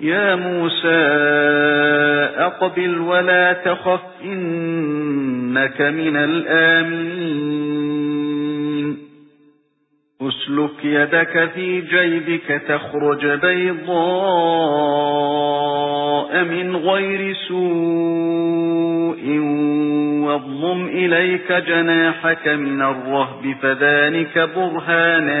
يَا مُوسَى أَقْبِلْ وَلَا تَخَفْ إِنَّكَ مِنَ الْآمِنِينَ. أُسْلُكْ يَدَكَ فِي جَيْبِكَ تَخْرُجْ بَيْضَاءَ مِنْ غَيْرِ سُوءٍ واضمم إِلَيْكَ جَنَاحَكَ مِنَ الرَّهْبِ فَذَلِكَ بُرْهَانَانِ.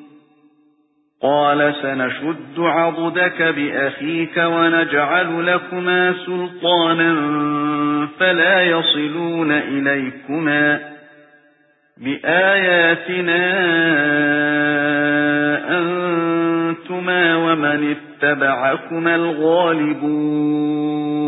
قَالَ سَنَشُدُّ عَضُدَكَ بِأَخِيكَ وَنَجْعَلُ لَكُمَا سُلْطَانًا فَلَا يَصِلُونَ إِلَيْكُمَا بِآيَاتِنَا أَنْتُمَا وَمَنِ اتَّبَعَكُمَا الْغَالِبُونَ